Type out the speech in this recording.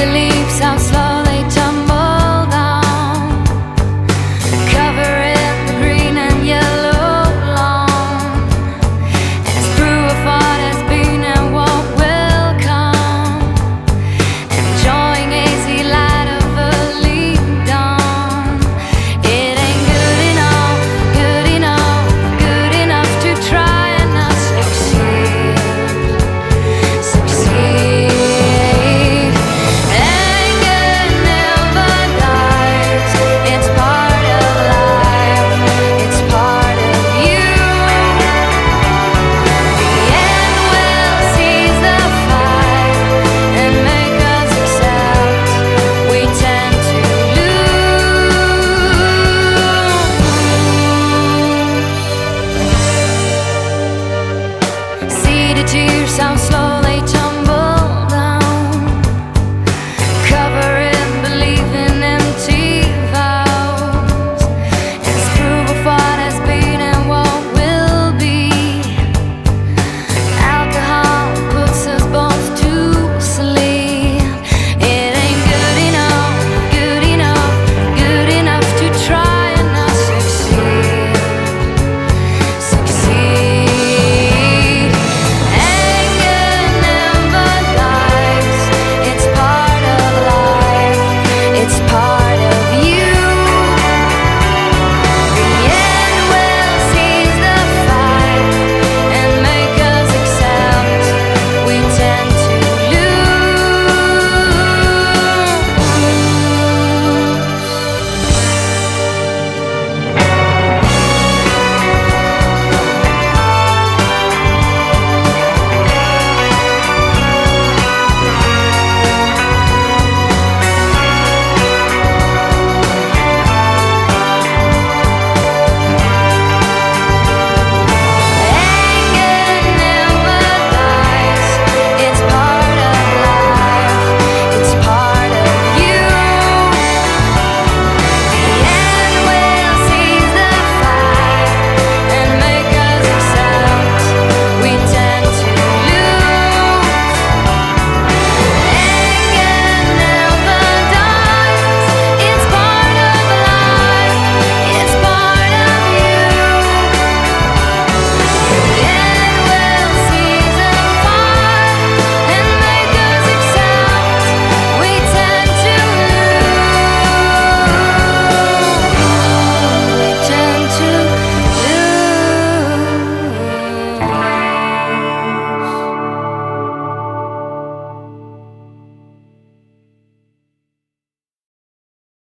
believe tears